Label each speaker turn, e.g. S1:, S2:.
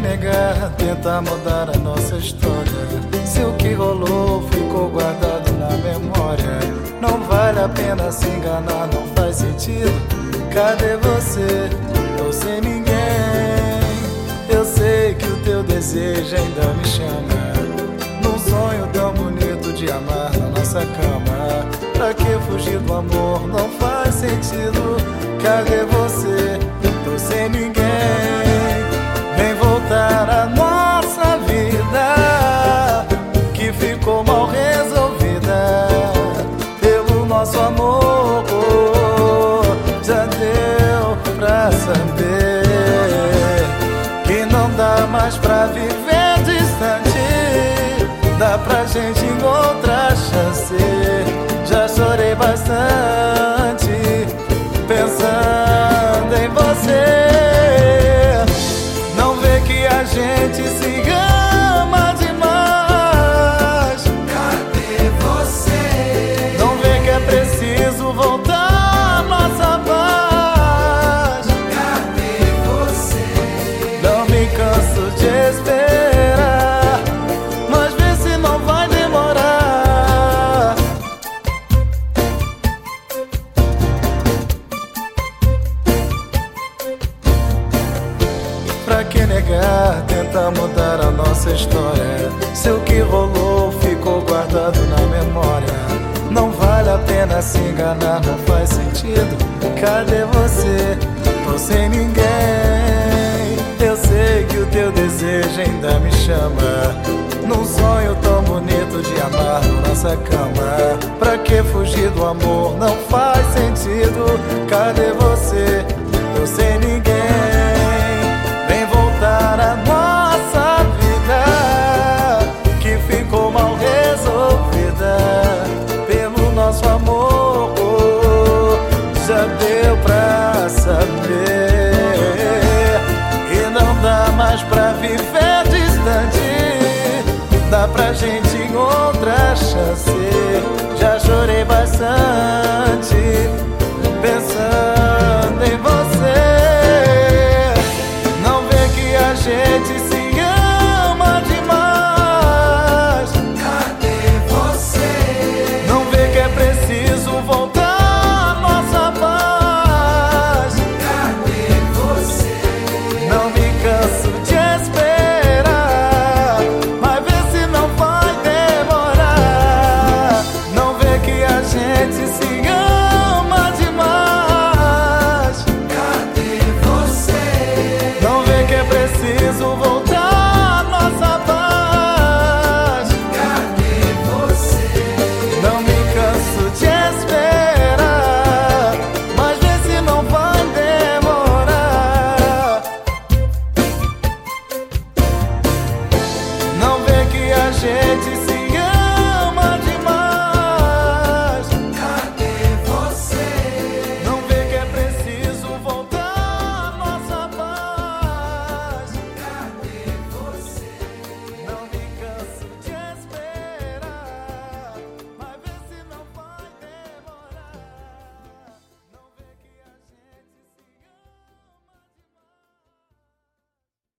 S1: negar, tentar mudar a nossa história? Se o que rolou ficou guardado na memória, não vale a pena se enganar, não faz sentido. Cadê você? Tô sem ninguém. Eu sei que o teu desejo ainda me chama. Num sonho tão bonito de amar na nossa cama. Pra que fugir do amor? Não faz sentido. Cadê você? Já deu pra saber que não dá mais pra viver distante. Dá pra gente Pra que negar, tentar mudar a nossa história? Se o que rolou ficou guardado na memória. Não vale a pena se enganar, não faz sentido. Cadê você? Tô sem ninguém. Eu sei que o teu desejo ainda me chama. Num sonho tão bonito de amar nossa cama. Pra que fugir do amor? Não faz sentido. Cadê você? gente outra chance.